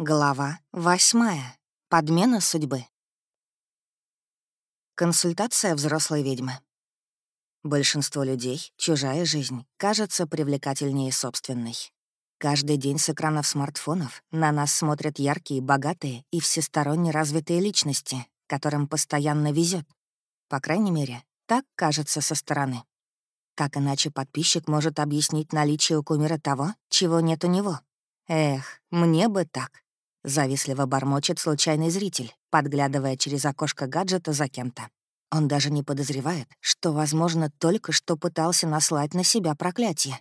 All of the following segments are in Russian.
Глава восьмая. Подмена судьбы. Консультация взрослой ведьмы. Большинство людей чужая жизнь кажется привлекательнее собственной. Каждый день с экранов смартфонов на нас смотрят яркие, богатые и всесторонне развитые личности, которым постоянно везет. По крайней мере, так кажется со стороны. Как иначе подписчик может объяснить наличие у кумира того, чего нет у него? Эх, мне бы так. Завистливо бормочет случайный зритель, подглядывая через окошко гаджета за кем-то. Он даже не подозревает, что, возможно, только что пытался наслать на себя проклятие.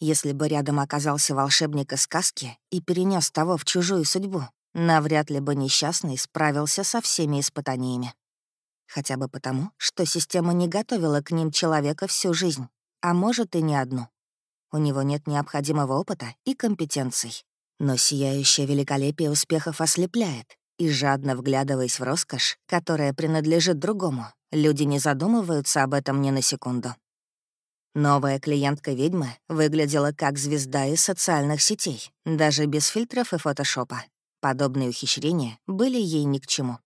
Если бы рядом оказался волшебник из сказки и перенес того в чужую судьбу, навряд ли бы несчастный справился со всеми испытаниями. Хотя бы потому, что система не готовила к ним человека всю жизнь, а может и не одну. У него нет необходимого опыта и компетенций, но сияющее великолепие успехов ослепляет, и жадно вглядываясь в роскошь, которая принадлежит другому, люди не задумываются об этом ни на секунду. Новая клиентка ведьмы выглядела как звезда из социальных сетей, даже без фильтров и фотошопа. Подобные ухищрения были ей ни к чему.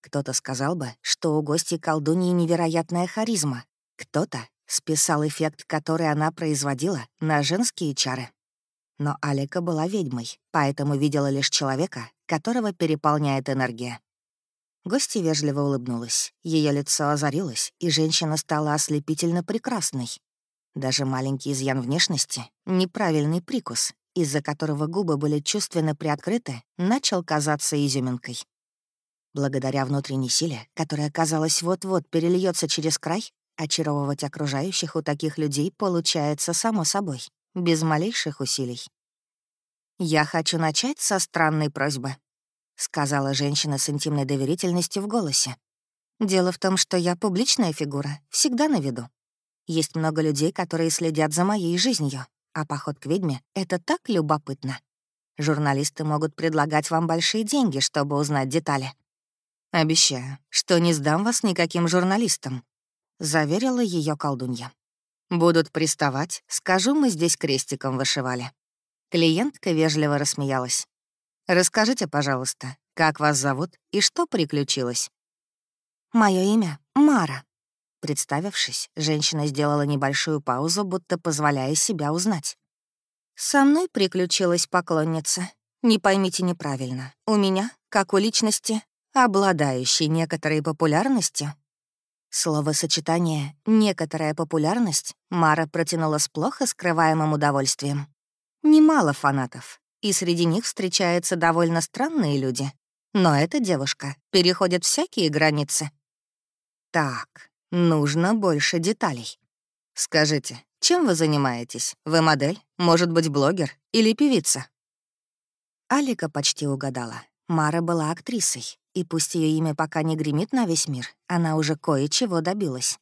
Кто-то сказал бы, что у гостей колдуньи невероятная харизма. Кто-то списал эффект, который она производила, на женские чары. Но Алика была ведьмой, поэтому видела лишь человека, которого переполняет энергия. Гостья вежливо улыбнулась, ее лицо озарилось, и женщина стала ослепительно прекрасной. Даже маленький изъян внешности, неправильный прикус, из-за которого губы были чувственно приоткрыты, начал казаться изюминкой. Благодаря внутренней силе, которая, казалось, вот-вот перельется через край, очаровывать окружающих у таких людей получается само собой без малейших усилий. «Я хочу начать со странной просьбы», — сказала женщина с интимной доверительностью в голосе. «Дело в том, что я публичная фигура, всегда на виду. Есть много людей, которые следят за моей жизнью, а поход к ведьме — это так любопытно. Журналисты могут предлагать вам большие деньги, чтобы узнать детали. Обещаю, что не сдам вас никаким журналистам», — заверила ее колдунья. Будут приставать, скажу, мы здесь крестиком вышивали. Клиентка вежливо рассмеялась. «Расскажите, пожалуйста, как вас зовут и что приключилось?» Мое имя — Мара». Представившись, женщина сделала небольшую паузу, будто позволяя себя узнать. «Со мной приключилась поклонница. Не поймите неправильно. У меня, как у личности, обладающей некоторой популярностью, Словосочетание «некоторая популярность» Мара протянула с плохо скрываемым удовольствием. Немало фанатов, и среди них встречаются довольно странные люди. Но эта девушка переходит всякие границы. Так, нужно больше деталей. Скажите, чем вы занимаетесь? Вы модель? Может быть, блогер? Или певица? Алика почти угадала. Мара была актрисой, и пусть ее имя пока не гремит на весь мир, она уже кое-чего добилась.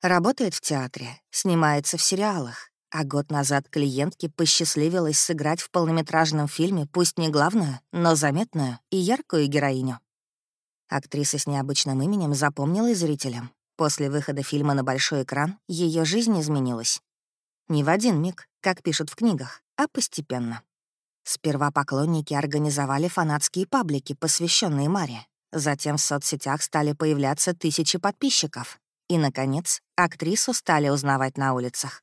Работает в театре, снимается в сериалах, а год назад клиентке посчастливилось сыграть в полнометражном фильме пусть не главную, но заметную и яркую героиню. Актриса с необычным именем запомнилась зрителям. После выхода фильма на большой экран ее жизнь изменилась. Не в один миг, как пишут в книгах, а постепенно. Сперва поклонники организовали фанатские паблики, посвященные Маре, Затем в соцсетях стали появляться тысячи подписчиков. И, наконец, актрису стали узнавать на улицах.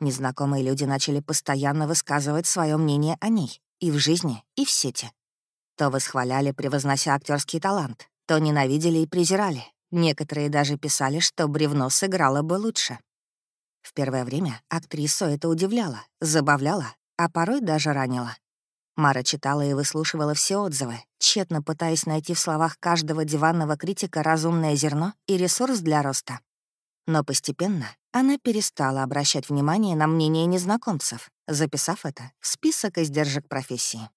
Незнакомые люди начали постоянно высказывать свое мнение о ней и в жизни, и в сети. То восхваляли, превознося актерский талант, то ненавидели и презирали. Некоторые даже писали, что бревно сыграло бы лучше. В первое время актрису это удивляло, забавляло, а порой даже ранило. Мара читала и выслушивала все отзывы, тщетно пытаясь найти в словах каждого диванного критика разумное зерно и ресурс для роста. Но постепенно она перестала обращать внимание на мнение незнакомцев, записав это в список издержек профессии.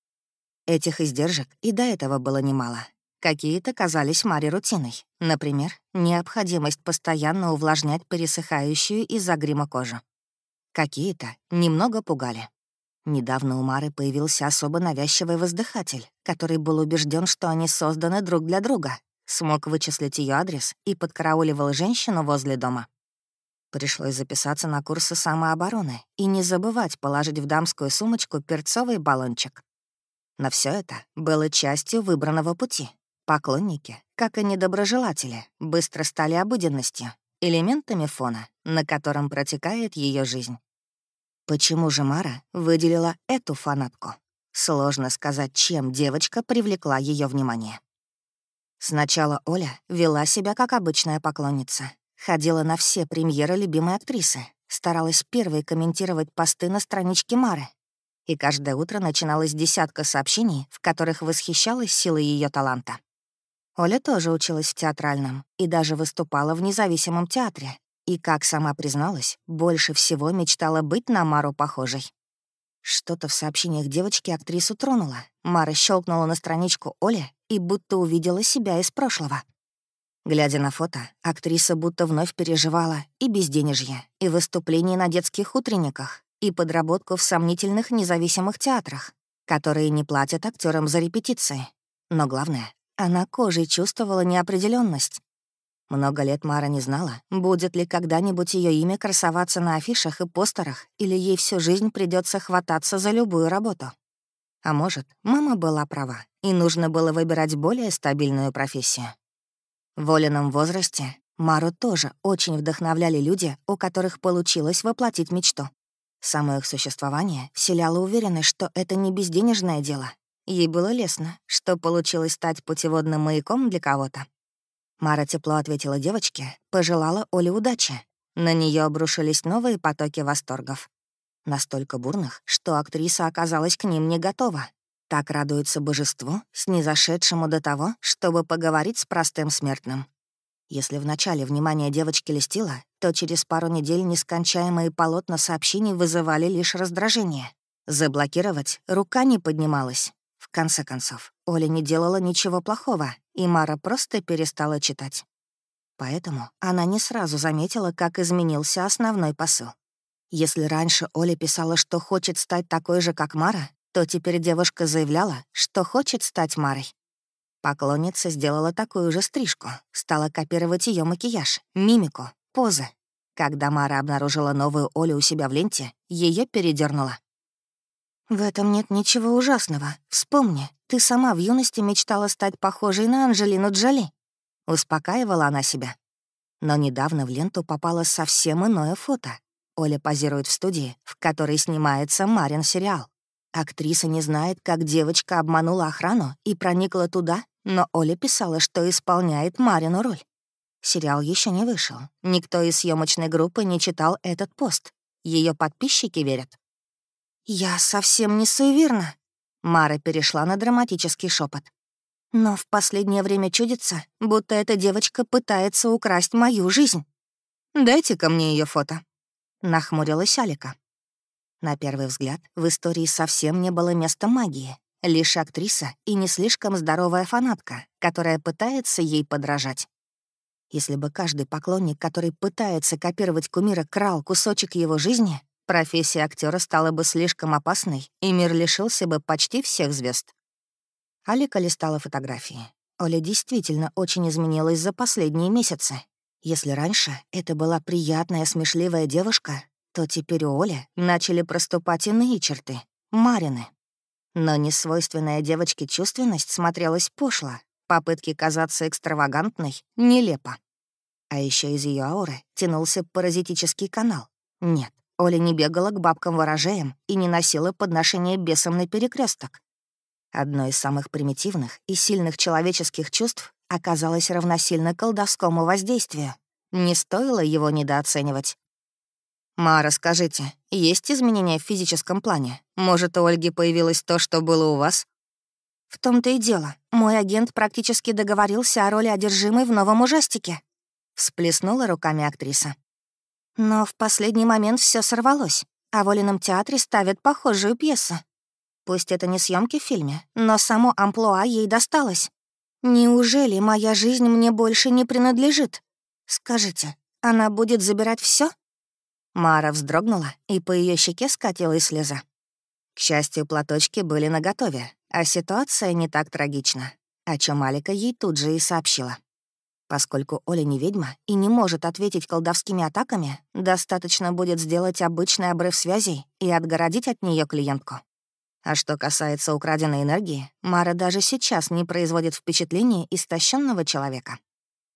Этих издержек и до этого было немало. Какие-то казались Маре рутиной. Например, необходимость постоянно увлажнять пересыхающую из-за грима кожу. Какие-то немного пугали. Недавно у Мары появился особо навязчивый воздыхатель, который был убежден, что они созданы друг для друга, смог вычислить ее адрес и подкарауливал женщину возле дома. Пришлось записаться на курсы самообороны и не забывать положить в дамскую сумочку перцовый баллончик. Но все это было частью выбранного пути. Поклонники, как и недоброжелатели, быстро стали обыденностью, элементами фона, на котором протекает ее жизнь. Почему же Мара выделила эту фанатку? Сложно сказать, чем девочка привлекла ее внимание. Сначала Оля вела себя как обычная поклонница. Ходила на все премьеры любимой актрисы, старалась первой комментировать посты на страничке Мары. И каждое утро начиналось десятка сообщений, в которых восхищалась силой ее таланта. Оля тоже училась в театральном и даже выступала в независимом театре. И, как сама призналась, больше всего мечтала быть на Мару похожей. Что-то в сообщениях девочки актрису тронуло. Мара щелкнула на страничку Оли и будто увидела себя из прошлого. Глядя на фото, актриса будто вновь переживала и безденежье, и выступления на детских утренниках, и подработку в сомнительных независимых театрах, которые не платят актерам за репетиции. Но главное, она кожей чувствовала неопределенность. Много лет Мара не знала, будет ли когда-нибудь ее имя красоваться на афишах и постерах, или ей всю жизнь придется хвататься за любую работу. А может, мама была права, и нужно было выбирать более стабильную профессию. В Олином возрасте Мару тоже очень вдохновляли люди, у которых получилось воплотить мечту. Само их существование вселяло уверенность, что это не безденежное дело. Ей было лестно, что получилось стать путеводным маяком для кого-то. Мара тепло ответила девочке, пожелала Оле удачи. На нее обрушились новые потоки восторгов. Настолько бурных, что актриса оказалась к ним не готова, так радуется божеству, снизошедшему до того, чтобы поговорить с простым смертным. Если вначале внимание девочки листило, то через пару недель нескончаемые полотна сообщений вызывали лишь раздражение. Заблокировать рука не поднималась. В конце концов, Оля не делала ничего плохого, и Мара просто перестала читать. Поэтому она не сразу заметила, как изменился основной посыл. Если раньше Оля писала, что хочет стать такой же, как Мара, то теперь девушка заявляла, что хочет стать Марой. Поклонница сделала такую же стрижку, стала копировать ее макияж, мимику, позы. Когда Мара обнаружила новую Олю у себя в ленте, ее передернула. «В этом нет ничего ужасного. Вспомни, ты сама в юности мечтала стать похожей на Анжелину Джоли». Успокаивала она себя. Но недавно в ленту попало совсем иное фото. Оля позирует в студии, в которой снимается Марин сериал. Актриса не знает, как девочка обманула охрану и проникла туда, но Оля писала, что исполняет Марину роль. Сериал еще не вышел. Никто из съемочной группы не читал этот пост. Ее подписчики верят. «Я совсем не суеверна», — Мара перешла на драматический шепот. «Но в последнее время чудится, будто эта девочка пытается украсть мою жизнь. Дайте-ка мне ее фото», — нахмурилась Алика. На первый взгляд, в истории совсем не было места магии. Лишь актриса и не слишком здоровая фанатка, которая пытается ей подражать. Если бы каждый поклонник, который пытается копировать кумира, крал кусочек его жизни, профессия актера стала бы слишком опасной, и мир лишился бы почти всех звезд. Алика листала фотографии. Оля действительно очень изменилась за последние месяцы. Если раньше это была приятная, смешливая девушка, то теперь у Оли начали проступать иные черты — Марины. Но несвойственная девочке чувственность смотрелась пошло, попытки казаться экстравагантной — нелепо. А еще из ее ауры тянулся паразитический канал. Нет, Оля не бегала к бабкам-ворожеям и не носила подношение бесам на перекресток. Одно из самых примитивных и сильных человеческих чувств оказалось равносильно колдовскому воздействию. Не стоило его недооценивать. «Мара, скажите, есть изменения в физическом плане? Может, у Ольги появилось то, что было у вас?» «В том-то и дело. Мой агент практически договорился о роли одержимой в новом ужастике», — всплеснула руками актриса. Но в последний момент все сорвалось, а в Олином театре ставят похожую пьесу. Пусть это не съемки в фильме, но само амплуа ей досталось. Неужели моя жизнь мне больше не принадлежит? Скажите, она будет забирать все? Мара вздрогнула, и по ее щеке скатилась слеза. К счастью, платочки были наготове, а ситуация не так трагична, о чем Алика ей тут же и сообщила. Поскольку Оля не ведьма и не может ответить колдовскими атаками, достаточно будет сделать обычный обрыв связей и отгородить от нее клиентку. А что касается украденной энергии, Мара даже сейчас не производит впечатления истощенного человека.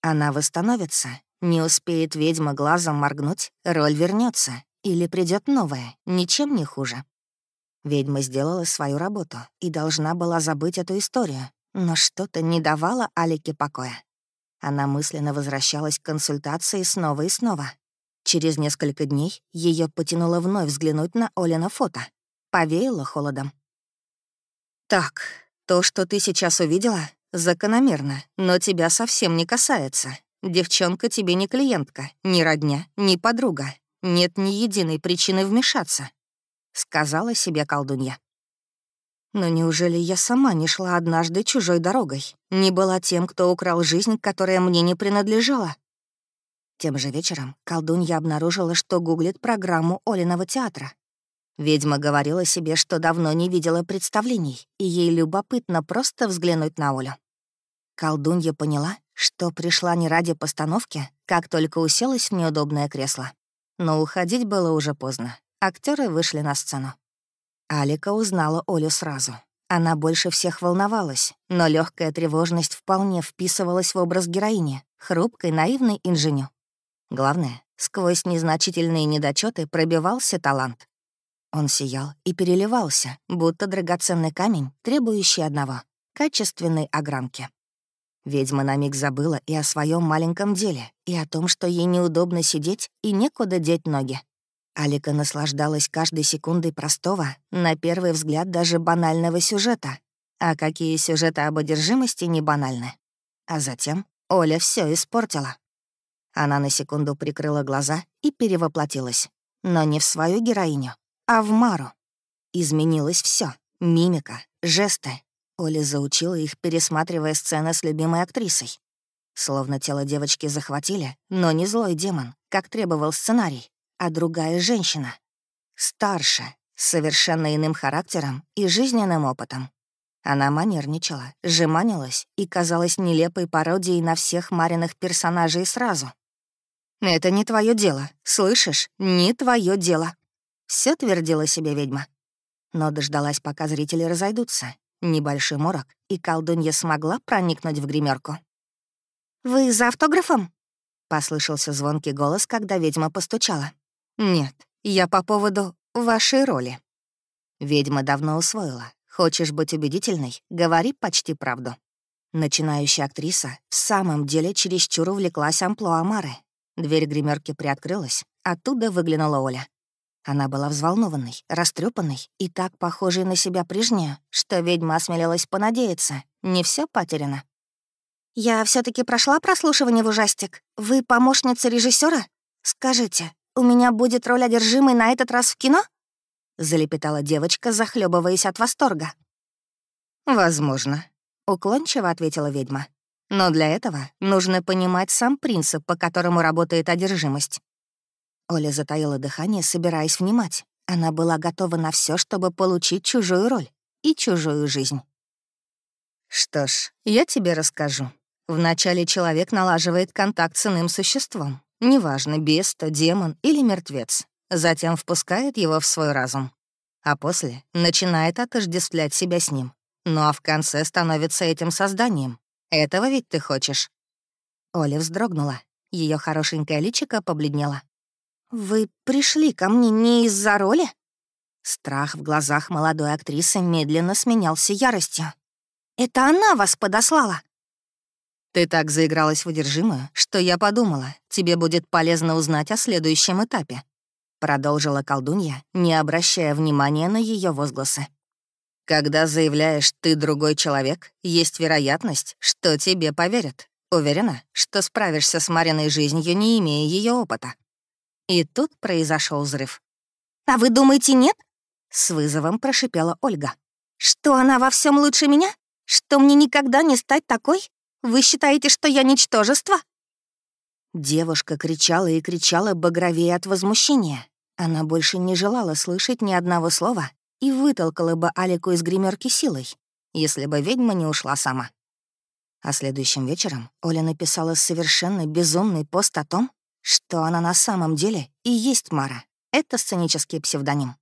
Она восстановится, не успеет ведьма глазом моргнуть, роль вернется, или придет новая, ничем не хуже. Ведьма сделала свою работу и должна была забыть эту историю, но что-то не давало Алике покоя. Она мысленно возвращалась к консультации снова и снова. Через несколько дней ее потянуло вновь взглянуть на Олина фото. Повеяло холодом. «Так, то, что ты сейчас увидела, закономерно, но тебя совсем не касается. Девчонка тебе не клиентка, ни родня, ни подруга. Нет ни единой причины вмешаться», — сказала себе колдунья. Но неужели я сама не шла однажды чужой дорогой, не была тем, кто украл жизнь, которая мне не принадлежала? Тем же вечером колдунья обнаружила, что гуглит программу Олиного театра. Ведьма говорила себе, что давно не видела представлений, и ей любопытно просто взглянуть на Олю. Колдунья поняла, что пришла не ради постановки, как только уселась в неудобное кресло. Но уходить было уже поздно. Актеры вышли на сцену. Алика узнала Олю сразу. Она больше всех волновалась, но легкая тревожность вполне вписывалась в образ героини, хрупкой, наивной инженю. Главное, сквозь незначительные недочеты пробивался талант. Он сиял и переливался, будто драгоценный камень, требующий одного — качественной огранки. Ведьма на миг забыла и о своем маленьком деле, и о том, что ей неудобно сидеть и некуда деть ноги. Алика наслаждалась каждой секундой простого, на первый взгляд даже банального сюжета. А какие сюжеты об одержимости не банальны. А затем Оля все испортила. Она на секунду прикрыла глаза и перевоплотилась. Но не в свою героиню, а в Мару. Изменилось все: мимика, жесты. Оля заучила их, пересматривая сцены с любимой актрисой. Словно тело девочки захватили, но не злой демон, как требовал сценарий, а другая женщина. Старше, с совершенно иным характером и жизненным опытом. Она манерничала, жеманилась и казалась нелепой пародией на всех Мариных персонажей сразу. «Это не твое дело, слышишь? Не твое дело!» Все твердила себе ведьма. Но дождалась, пока зрители разойдутся. Небольшой морок, и колдунья смогла проникнуть в гримерку. «Вы за автографом?» — послышался звонкий голос, когда ведьма постучала. «Нет, я по поводу вашей роли». Ведьма давно усвоила. Хочешь быть убедительной — говори почти правду. Начинающая актриса в самом деле чересчур увлеклась амплуа Мары. Дверь гримерки приоткрылась, оттуда выглянула Оля. Она была взволнованной, растрепанной и так похожей на себя прежнюю, что ведьма осмелилась понадеяться. Не все потеряно. «Я все таки прошла прослушивание в ужастик. Вы помощница режиссера? Скажите, у меня будет роль одержимой на этот раз в кино?» — залепетала девочка, захлебываясь от восторга. «Возможно», — уклончиво ответила ведьма. «Но для этого нужно понимать сам принцип, по которому работает одержимость». Оля затаила дыхание, собираясь внимать. Она была готова на все, чтобы получить чужую роль и чужую жизнь. «Что ж, я тебе расскажу. Вначале человек налаживает контакт с иным существом, Неважно, бес то демон или мертвец. Затем впускает его в свой разум. А после начинает отождествлять себя с ним. Ну а в конце становится этим созданием. Этого ведь ты хочешь?» Оля вздрогнула. Ее хорошенькое личико побледнело. «Вы пришли ко мне не из-за роли?» Страх в глазах молодой актрисы медленно сменялся яростью. «Это она вас подослала!» Ты так заигралась в одержимую, что я подумала, тебе будет полезно узнать о следующем этапе. Продолжила колдунья, не обращая внимания на ее возгласы. Когда заявляешь «ты другой человек», есть вероятность, что тебе поверят. Уверена, что справишься с Мариной жизнью, не имея ее опыта. И тут произошел взрыв. «А вы думаете, нет?» — с вызовом прошипела Ольга. «Что она во всем лучше меня? Что мне никогда не стать такой? Вы считаете, что я ничтожество?» Девушка кричала и кричала багровее от возмущения. Она больше не желала слышать ни одного слова и вытолкала бы Алику из гримерки силой, если бы ведьма не ушла сама. А следующим вечером Оля написала совершенно безумный пост о том, что она на самом деле и есть Мара. Это сценический псевдоним.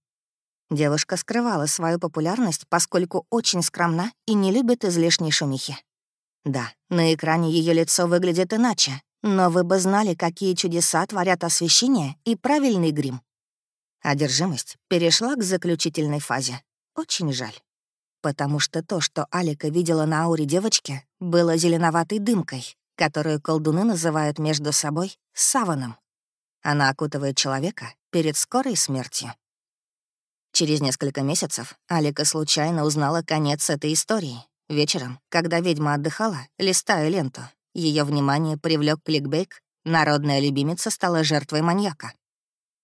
Девушка скрывала свою популярность, поскольку очень скромна и не любит излишней шумихи. Да, на экране ее лицо выглядит иначе, но вы бы знали, какие чудеса творят освещение и правильный грим. Одержимость перешла к заключительной фазе. Очень жаль. Потому что то, что Алика видела на ауре девочки, было зеленоватой дымкой, которую колдуны называют между собой саваном. Она окутывает человека перед скорой смертью. Через несколько месяцев Алика случайно узнала конец этой истории. Вечером, когда ведьма отдыхала, листая ленту, ее внимание привлек кликбейк «Народная любимица стала жертвой маньяка».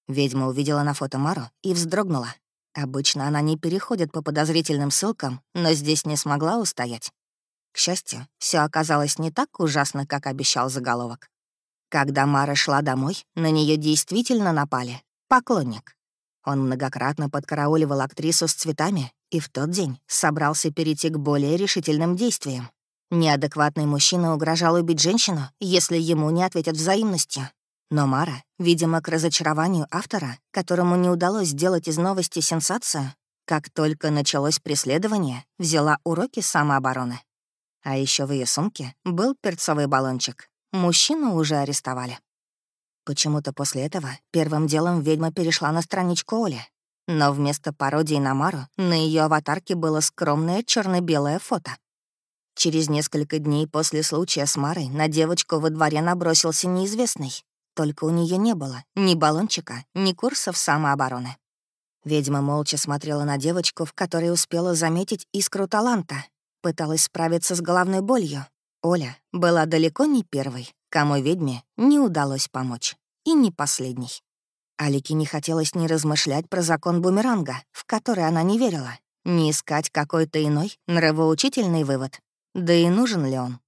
Ведьма увидела на фото Мару и вздрогнула. Обычно она не переходит по подозрительным ссылкам, но здесь не смогла устоять. К счастью, все оказалось не так ужасно, как обещал заголовок. Когда Мара шла домой, на нее действительно напали. Поклонник. Он многократно подкарауливал актрису с цветами и в тот день собрался перейти к более решительным действиям. Неадекватный мужчина угрожал убить женщину, если ему не ответят взаимностью. Но Мара, видимо, к разочарованию автора, которому не удалось сделать из новости сенсацию, как только началось преследование, взяла уроки самообороны. А еще в ее сумке был перцовый баллончик. Мужчину уже арестовали. Почему-то после этого первым делом ведьма перешла на страничку Оли. Но вместо пародии на Мару на ее аватарке было скромное черно белое фото. Через несколько дней после случая с Марой на девочку во дворе набросился неизвестный. Только у нее не было ни баллончика, ни курсов самообороны. Ведьма молча смотрела на девочку, в которой успела заметить искру таланта. Пыталась справиться с головной болью. Оля была далеко не первой, кому ведьме не удалось помочь. И не последний. Алике не хотелось ни размышлять про закон бумеранга, в который она не верила, ни искать какой-то иной нравоучительный вывод. Да и нужен ли он?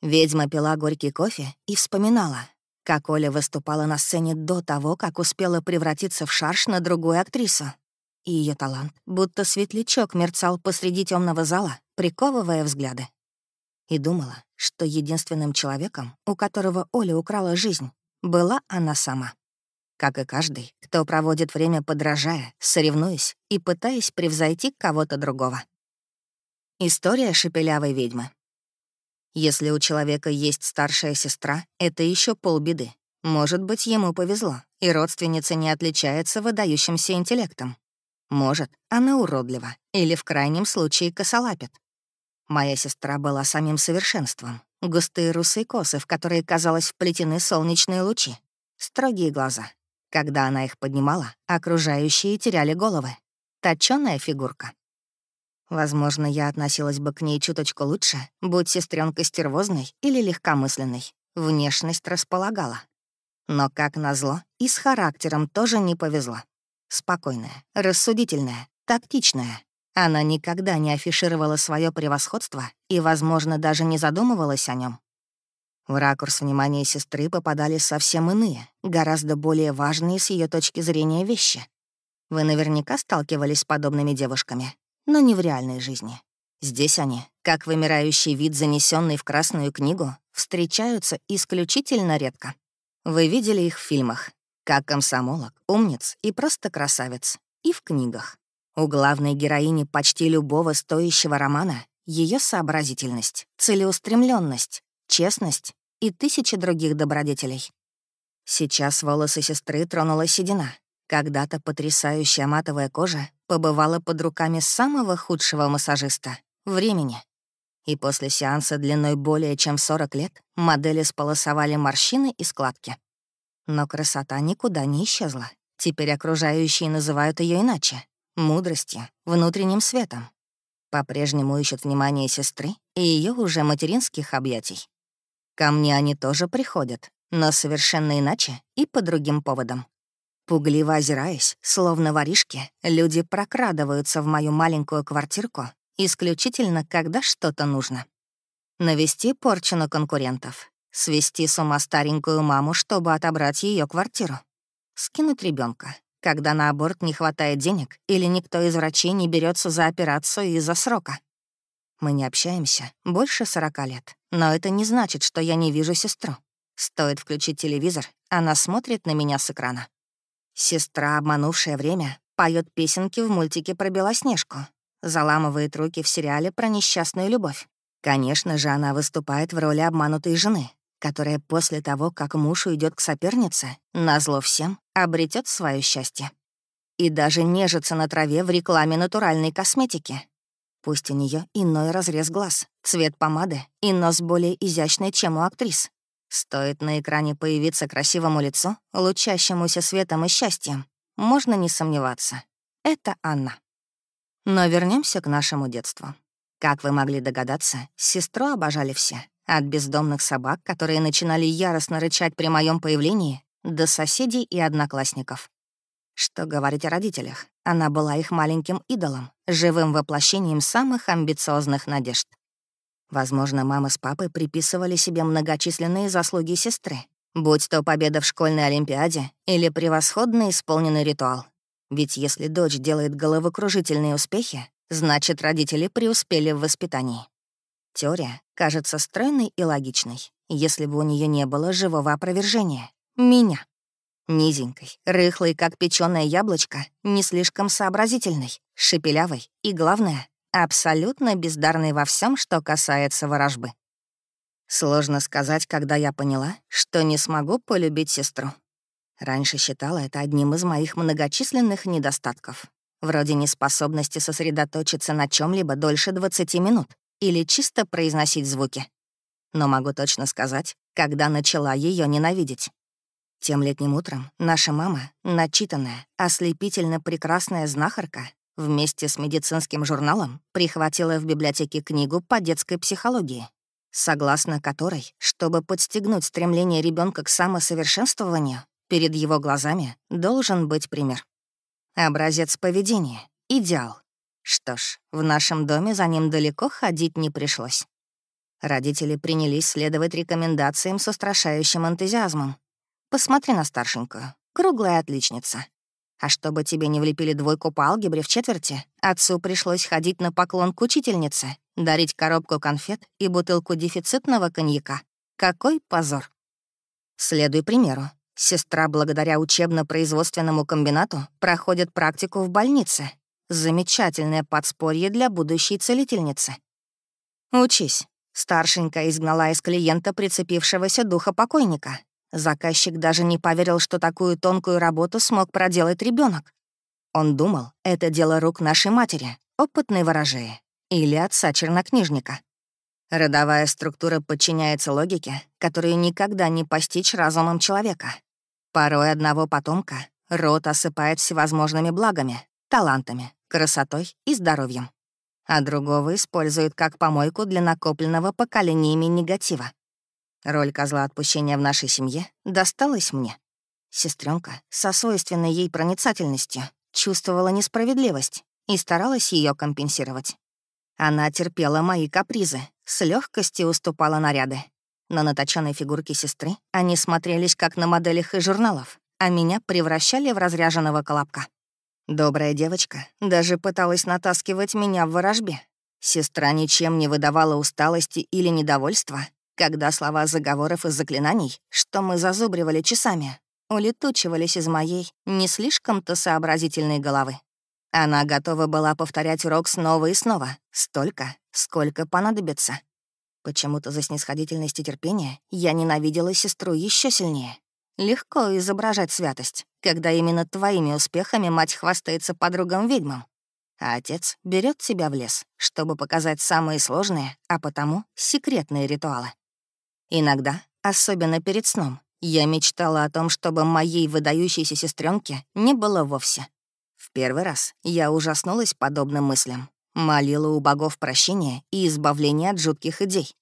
Ведьма пила горький кофе и вспоминала, как Оля выступала на сцене до того, как успела превратиться в шарш на другую актрису. И ее талант, будто светлячок, мерцал посреди темного зала, приковывая взгляды и думала, что единственным человеком, у которого Оля украла жизнь, была она сама. Как и каждый, кто проводит время подражая, соревнуясь и пытаясь превзойти кого-то другого. История шепелявой ведьмы. Если у человека есть старшая сестра, это еще полбеды. Может быть, ему повезло, и родственница не отличается выдающимся интеллектом. Может, она уродлива или в крайнем случае косолапит. Моя сестра была самим совершенством. Густые русые косы, в которые, казалось, вплетены солнечные лучи. Строгие глаза. Когда она их поднимала, окружающие теряли головы. Точёная фигурка. Возможно, я относилась бы к ней чуточку лучше, будь сестренка стервозной или легкомысленной. Внешность располагала. Но, как назло, и с характером тоже не повезло. Спокойная, рассудительная, тактичная, она никогда не афишировала свое превосходство и, возможно, даже не задумывалась о нем. В ракурс внимания сестры попадали совсем иные, гораздо более важные с ее точки зрения вещи. Вы наверняка сталкивались с подобными девушками, но не в реальной жизни. Здесь они, как вымирающий вид, занесенный в Красную книгу, встречаются исключительно редко. Вы видели их в фильмах, как комсомолок, умниц и просто красавец, и в книгах. У главной героини почти любого стоящего романа ее сообразительность, целеустремленность, честность и тысячи других добродетелей. Сейчас волосы сестры тронула седина. Когда-то потрясающая матовая кожа побывала под руками самого худшего массажиста — времени. И после сеанса длиной более чем 40 лет модели сполосовали морщины и складки. Но красота никуда не исчезла. Теперь окружающие называют ее иначе мудростью, внутренним светом. По-прежнему ищут внимание сестры и ее уже материнских объятий. Ко мне они тоже приходят, но совершенно иначе и по другим поводам. Пугливо озираясь, словно воришки, люди прокрадываются в мою маленькую квартирку исключительно, когда что-то нужно. Навести порчу на конкурентов, свести с ума старенькую маму, чтобы отобрать ее квартиру, скинуть ребенка, когда на аборт не хватает денег или никто из врачей не берется за операцию из-за срока. Мы не общаемся больше 40 лет, но это не значит, что я не вижу сестру. Стоит включить телевизор, она смотрит на меня с экрана. Сестра, обманувшая время, поет песенки в мультике про Белоснежку, заламывает руки в сериале про несчастную любовь. Конечно же, она выступает в роли обманутой жены, которая после того, как муж уйдет к сопернице, назло всем, обретет свое счастье. И даже нежится на траве в рекламе натуральной косметики. Пусть у нее иной разрез глаз, цвет помады и нос более изящный, чем у актрис. Стоит на экране появиться красивому лицу, лучащемуся светом и счастьем, можно не сомневаться. Это Анна. Но вернемся к нашему детству. Как вы могли догадаться, сестру обожали все. От бездомных собак, которые начинали яростно рычать при моем появлении, до соседей и одноклассников. Что говорить о родителях? Она была их маленьким идолом, живым воплощением самых амбициозных надежд. Возможно, мама с папой приписывали себе многочисленные заслуги сестры, будь то победа в школьной олимпиаде или превосходно исполненный ритуал. Ведь если дочь делает головокружительные успехи, значит, родители преуспели в воспитании. Теория кажется стройной и логичной, если бы у нее не было живого опровержения — меня. Низенькой, рыхлой, как печёное яблочко, не слишком сообразительной, шепелявой и, главное, абсолютно бездарной во всем, что касается ворожбы. Сложно сказать, когда я поняла, что не смогу полюбить сестру. Раньше считала это одним из моих многочисленных недостатков, вроде неспособности сосредоточиться на чем либо дольше 20 минут или чисто произносить звуки. Но могу точно сказать, когда начала ее ненавидеть. Тем летним утром наша мама, начитанная, ослепительно прекрасная знахарка, вместе с медицинским журналом прихватила в библиотеке книгу по детской психологии, согласно которой, чтобы подстегнуть стремление ребенка к самосовершенствованию, перед его глазами должен быть пример. Образец поведения — идеал, что ж, в нашем доме за ним далеко ходить не пришлось. Родители принялись следовать рекомендациям с устрашающим энтузиазмом. «Посмотри на старшенькую. Круглая отличница. А чтобы тебе не влепили двойку по алгебре в четверти, отцу пришлось ходить на поклон к учительнице, дарить коробку конфет и бутылку дефицитного коньяка. Какой позор! Следуй примеру. Сестра, благодаря учебно-производственному комбинату, проходит практику в больнице, Замечательное подспорье для будущей целительницы. Учись. Старшенькая изгнала из клиента прицепившегося духа покойника. Заказчик даже не поверил, что такую тонкую работу смог проделать ребенок. Он думал, это дело рук нашей матери, опытной ворожеи, или отца чернокнижника. Родовая структура подчиняется логике, которую никогда не постичь разумом человека. Порой одного потомка род осыпает всевозможными благами, талантами, красотой и здоровьем. А другого используют как помойку для накопленного поколениями негатива. Роль козла отпущения в нашей семье досталась мне. Сестренка со свойственной ей проницательностью чувствовала несправедливость и старалась ее компенсировать. Она терпела мои капризы, с легкостью уступала наряды. На наточенной фигурке сестры они смотрелись как на моделях из журналов, а меня превращали в разряженного колобка. Добрая девочка даже пыталась натаскивать меня в ворожбе. Сестра ничем не выдавала усталости или недовольства, когда слова заговоров и заклинаний, что мы зазубривали часами, улетучивались из моей не слишком-то сообразительной головы. Она готова была повторять урок снова и снова, столько, сколько понадобится. Почему-то за снисходительность и терпение я ненавидела сестру еще сильнее. Легко изображать святость, когда именно твоими успехами мать хвастается подругам-ведьмам. А отец берет тебя в лес, чтобы показать самые сложные, а потому секретные ритуалы. Иногда, особенно перед сном, я мечтала о том, чтобы моей выдающейся сестренке не было вовсе. В первый раз я ужаснулась подобным мыслям, молила у богов прощения и избавления от жутких идей.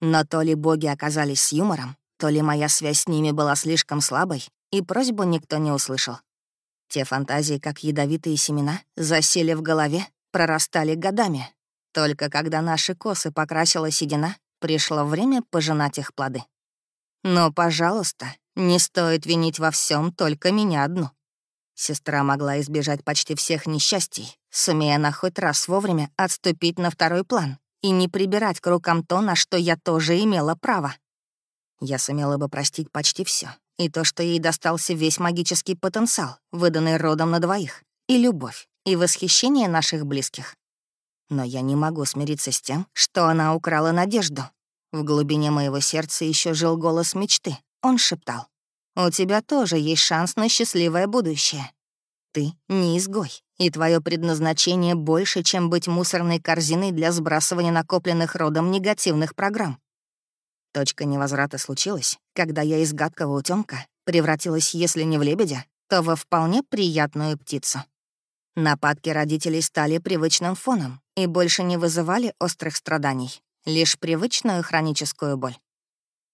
Но то ли боги оказались с юмором, то ли моя связь с ними была слишком слабой, и просьбу никто не услышал. Те фантазии, как ядовитые семена, засели в голове, прорастали годами. Только когда наши косы покрасила седина, пришло время пожинать их плоды. Но, пожалуйста, не стоит винить во всем только меня одну. Сестра могла избежать почти всех несчастий, сумея она хоть раз вовремя отступить на второй план и не прибирать к рукам то, на что я тоже имела право. Я сумела бы простить почти все, И то, что ей достался весь магический потенциал, выданный родом на двоих. и любовь, и восхищение наших близких. Но я не могу смириться с тем, что она украла надежду. В глубине моего сердца еще жил голос мечты. Он шептал. «У тебя тоже есть шанс на счастливое будущее. Ты не изгой, и твое предназначение больше, чем быть мусорной корзиной для сбрасывания накопленных родом негативных программ. Точка невозврата случилась, когда я из гадкого утёнка превратилась, если не в лебедя, то во вполне приятную птицу. Нападки родителей стали привычным фоном и больше не вызывали острых страданий, лишь привычную хроническую боль.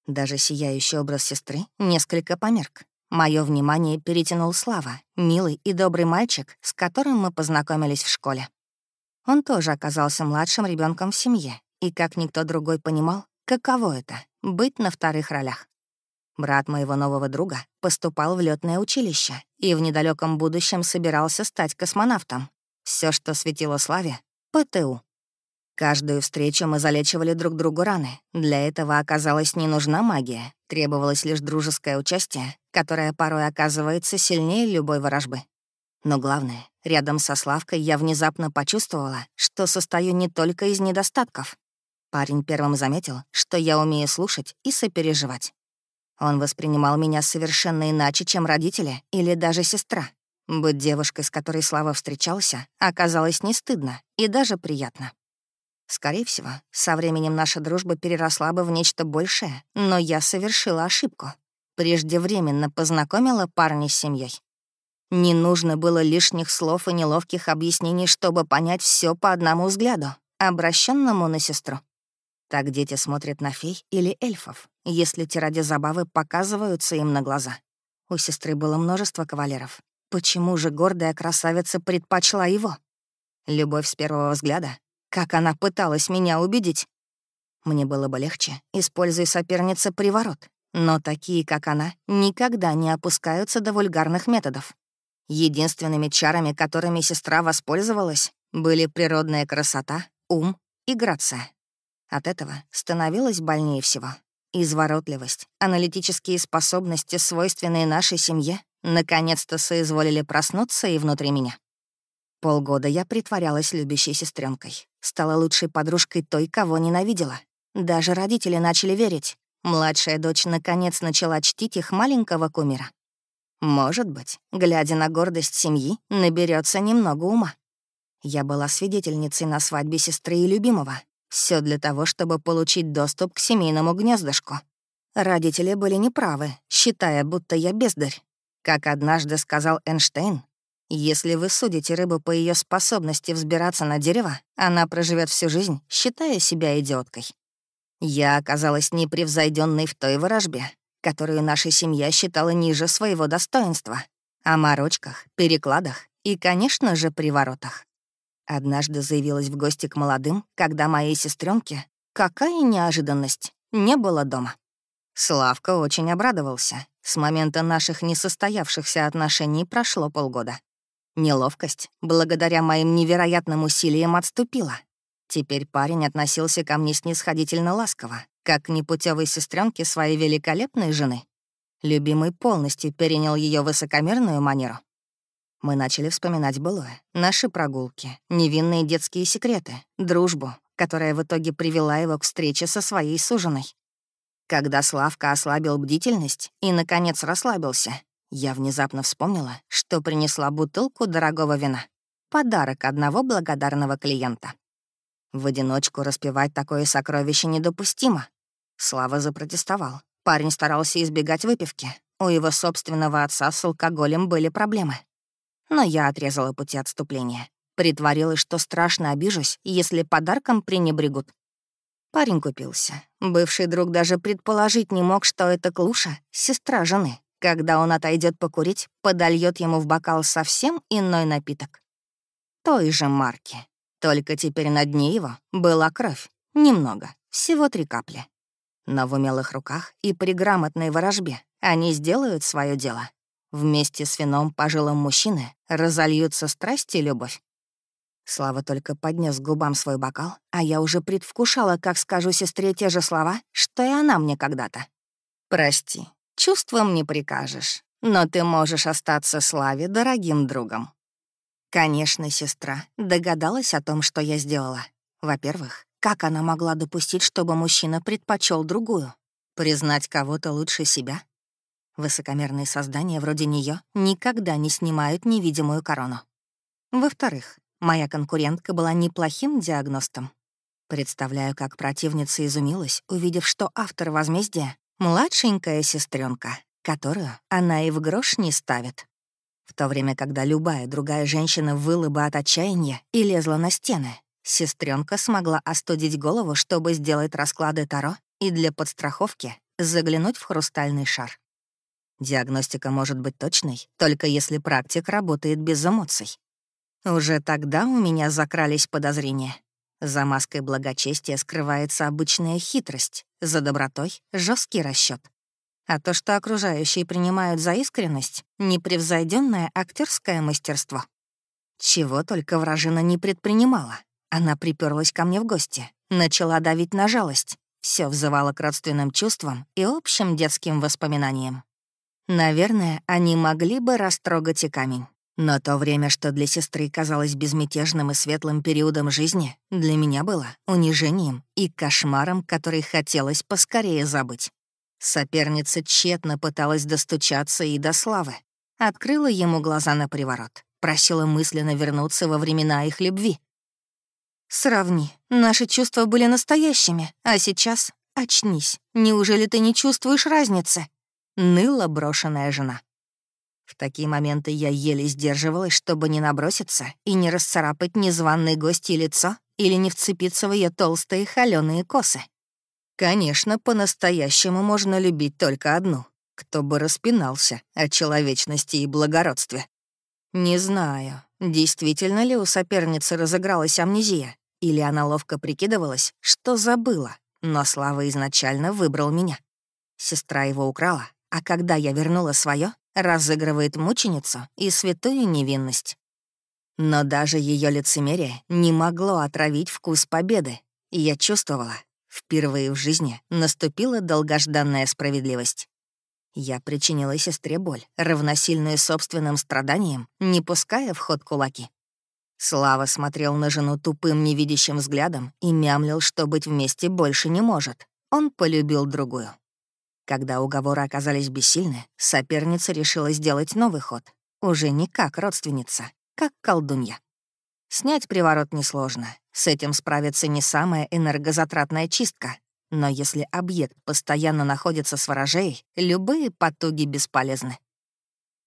Даже сияющий образ сестры несколько померк. Мое внимание перетянул Слава, милый и добрый мальчик, с которым мы познакомились в школе. Он тоже оказался младшим ребенком в семье, и как никто другой понимал, каково это — быть на вторых ролях. Брат моего нового друга поступал в летное училище и в недалеком будущем собирался стать космонавтом. Все, что светило славе — ПТУ. Каждую встречу мы залечивали друг другу раны. Для этого оказалась не нужна магия, требовалось лишь дружеское участие, которое порой оказывается сильнее любой ворожбы. Но главное, рядом со Славкой я внезапно почувствовала, что состою не только из недостатков. Парень первым заметил, что я умею слушать и сопереживать. Он воспринимал меня совершенно иначе, чем родители или даже сестра. Быть девушкой, с которой Слава встречался, оказалось не стыдно и даже приятно. Скорее всего, со временем наша дружба переросла бы в нечто большее, но я совершила ошибку. Преждевременно познакомила парня с семьей. Не нужно было лишних слов и неловких объяснений, чтобы понять все по одному взгляду, обращенному на сестру. Так дети смотрят на фей или эльфов, если те ради забавы показываются им на глаза. У сестры было множество кавалеров. Почему же гордая красавица предпочла его? Любовь с первого взгляда? Как она пыталась меня убедить? Мне было бы легче, используя соперница приворот. Но такие, как она, никогда не опускаются до вульгарных методов. Единственными чарами, которыми сестра воспользовалась, были природная красота, ум и грация. От этого становилось больнее всего. Изворотливость, аналитические способности, свойственные нашей семье, наконец-то соизволили проснуться и внутри меня. Полгода я притворялась любящей сестренкой, стала лучшей подружкой той, кого ненавидела. Даже родители начали верить. Младшая дочь наконец начала чтить их маленького кумира. Может быть, глядя на гордость семьи, наберется немного ума. Я была свидетельницей на свадьбе сестры и любимого, все для того, чтобы получить доступ к семейному гнездышку. Родители были неправы, считая, будто я бездарь. Как однажды сказал Эйнштейн, если вы судите рыбу по ее способности взбираться на дерево, она проживет всю жизнь, считая себя идиоткой. Я оказалась непревзойденной в той ворожбе, которую наша семья считала ниже своего достоинства, о морочках, перекладах и, конечно же, приворотах. Однажды заявилась в гости к молодым, когда моей сестренке, какая неожиданность, не было дома. Славка очень обрадовался. С момента наших несостоявшихся отношений прошло полгода. Неловкость, благодаря моим невероятным усилиям, отступила. Теперь парень относился ко мне снисходительно ласково, как к непутевой сестренке своей великолепной жены. Любимый полностью перенял ее высокомерную манеру. Мы начали вспоминать былое, наши прогулки, невинные детские секреты, дружбу, которая в итоге привела его к встрече со своей суженой. Когда Славка ослабил бдительность и, наконец, расслабился, я внезапно вспомнила, что принесла бутылку дорогого вина. Подарок одного благодарного клиента. В одиночку распивать такое сокровище недопустимо. Слава запротестовал. Парень старался избегать выпивки. У его собственного отца с алкоголем были проблемы. Но я отрезала пути отступления. Притворилась, что страшно обижусь, если подарком пренебрегут. Парень купился. Бывший друг даже предположить не мог, что это Клуша, сестра жены. Когда он отойдет покурить, подольет ему в бокал совсем иной напиток. Той же марки. Только теперь на дне его была кровь. Немного, всего три капли. Но в умелых руках и при грамотной ворожбе они сделают свое дело. Вместе с вином по жилам мужчины разольются страсть и любовь. Слава только поднес губам свой бокал, а я уже предвкушала, как скажу сестре те же слова, что и она мне когда-то. «Прости, чувствам не прикажешь, но ты можешь остаться Славе дорогим другом». Конечно, сестра догадалась о том, что я сделала. Во-первых, как она могла допустить, чтобы мужчина предпочел другую? Признать кого-то лучше себя? Высокомерные создания вроде нее никогда не снимают невидимую корону. Во-вторых, моя конкурентка была неплохим диагностом. Представляю, как противница изумилась, увидев, что автор возмездия — младшенькая сестренка, которую она и в грош не ставит. В то время, когда любая другая женщина выла бы от отчаяния и лезла на стены, сестренка смогла остудить голову, чтобы сделать расклады Таро и для подстраховки заглянуть в хрустальный шар. Диагностика может быть точной, только если практик работает без эмоций. Уже тогда у меня закрались подозрения. За маской благочестия скрывается обычная хитрость, за добротой — жесткий расчет. А то, что окружающие принимают за искренность — непревзойденное актерское мастерство. Чего только вражина не предпринимала. Она приперлась ко мне в гости, начала давить на жалость, все взывало к родственным чувствам и общим детским воспоминаниям. Наверное, они могли бы растрогать и камень. Но то время, что для сестры казалось безмятежным и светлым периодом жизни, для меня было унижением и кошмаром, который хотелось поскорее забыть. Соперница тщетно пыталась достучаться и до славы. Открыла ему глаза на приворот, просила мысленно вернуться во времена их любви. «Сравни, наши чувства были настоящими, а сейчас очнись. Неужели ты не чувствуешь разницы?» Ныла брошенная жена. В такие моменты я еле сдерживалась, чтобы не наброситься и не расцарапать незваной гости лицо или не вцепиться в ее толстые холёные косы. Конечно, по-настоящему можно любить только одну, кто бы распинался о человечности и благородстве. Не знаю, действительно ли у соперницы разыгралась амнезия, или она ловко прикидывалась, что забыла, но Слава изначально выбрал меня. Сестра его украла, а когда я вернула свое, разыгрывает мученицу и святую невинность. Но даже ее лицемерие не могло отравить вкус победы, и я чувствовала, впервые в жизни наступила долгожданная справедливость. Я причинила сестре боль, равносильную собственным страданиям, не пуская в ход кулаки. Слава смотрел на жену тупым невидящим взглядом и мямлил, что быть вместе больше не может. Он полюбил другую. Когда уговоры оказались бессильны, соперница решила сделать новый ход. Уже не как родственница, как колдунья. Снять приворот несложно. С этим справится не самая энергозатратная чистка. Но если объект постоянно находится с ворожей, любые потуги бесполезны.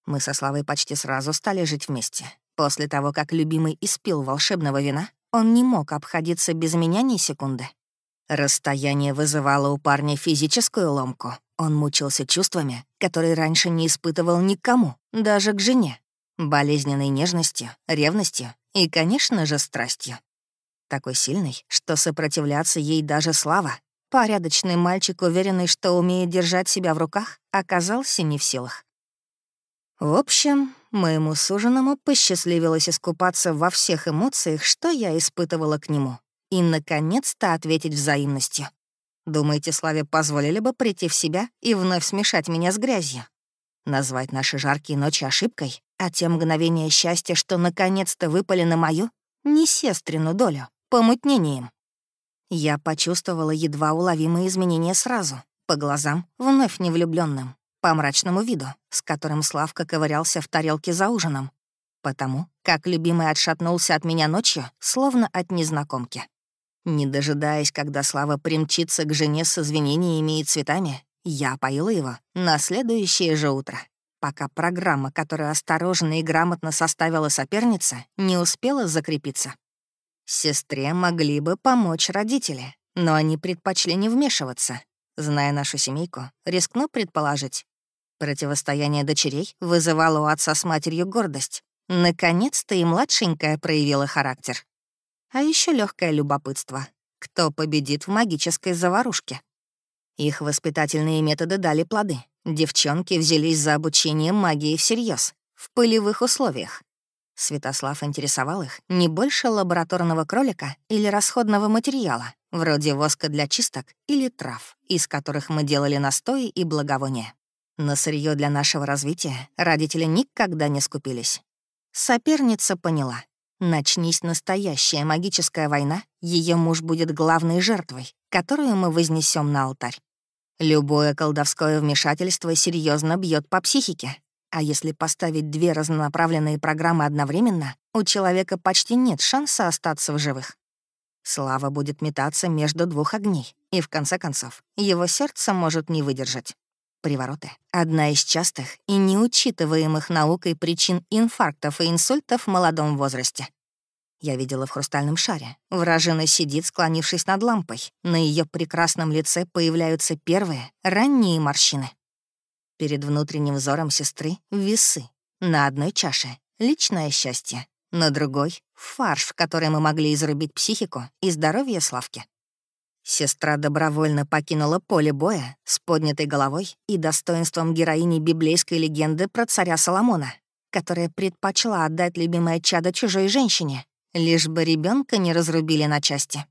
Мы со Славой почти сразу стали жить вместе. После того, как любимый испил волшебного вина, он не мог обходиться без меня ни секунды. Расстояние вызывало у парня физическую ломку. Он мучился чувствами, которые раньше не испытывал никому, даже к жене. Болезненной нежностью, ревностью и, конечно же, страстью. Такой сильный, что сопротивляться ей даже слава. Порядочный мальчик, уверенный, что умеет держать себя в руках, оказался не в силах. В общем, моему суженому посчастливилось искупаться во всех эмоциях, что я испытывала к нему и, наконец-то, ответить взаимностью. Думаете, Славе позволили бы прийти в себя и вновь смешать меня с грязью? Назвать наши жаркие ночи ошибкой, а те мгновения счастья, что наконец-то выпали на мою, не сестрину долю, помутнением. Я почувствовала едва уловимые изменения сразу, по глазам, вновь невлюбленным, по мрачному виду, с которым Славка ковырялся в тарелке за ужином, потому как любимый отшатнулся от меня ночью, словно от незнакомки. Не дожидаясь, когда Слава примчится к жене с извинениями и цветами, я поила его на следующее же утро, пока программа, которую осторожно и грамотно составила соперница, не успела закрепиться. Сестре могли бы помочь родители, но они предпочли не вмешиваться. Зная нашу семейку, рискну предположить. Противостояние дочерей вызывало у отца с матерью гордость. Наконец-то и младшенькая проявила характер а еще легкое любопытство. Кто победит в магической заварушке? Их воспитательные методы дали плоды. Девчонки взялись за обучение магии всерьез, в полевых условиях. Святослав интересовал их не больше лабораторного кролика или расходного материала, вроде воска для чисток или трав, из которых мы делали настои и благовония. На сырье для нашего развития родители никогда не скупились. Соперница поняла. Начнись настоящая магическая война, ее муж будет главной жертвой, которую мы вознесем на алтарь. Любое колдовское вмешательство серьезно бьет по психике. А если поставить две разнонаправленные программы одновременно, у человека почти нет шанса остаться в живых. Слава будет метаться между двух огней, и в конце концов его сердце может не выдержать. Привороты — одна из частых и неучитываемых наукой причин инфарктов и инсультов в молодом возрасте. Я видела в хрустальном шаре. Вражина сидит, склонившись над лампой. На ее прекрасном лице появляются первые, ранние морщины. Перед внутренним взором сестры — весы. На одной чаше — личное счастье, на другой — фарш, в который мы могли изрубить психику и здоровье Славки. Сестра добровольно покинула поле боя с поднятой головой и достоинством героини библейской легенды про царя Соломона, которая предпочла отдать любимое чадо чужой женщине, лишь бы ребенка не разрубили на части.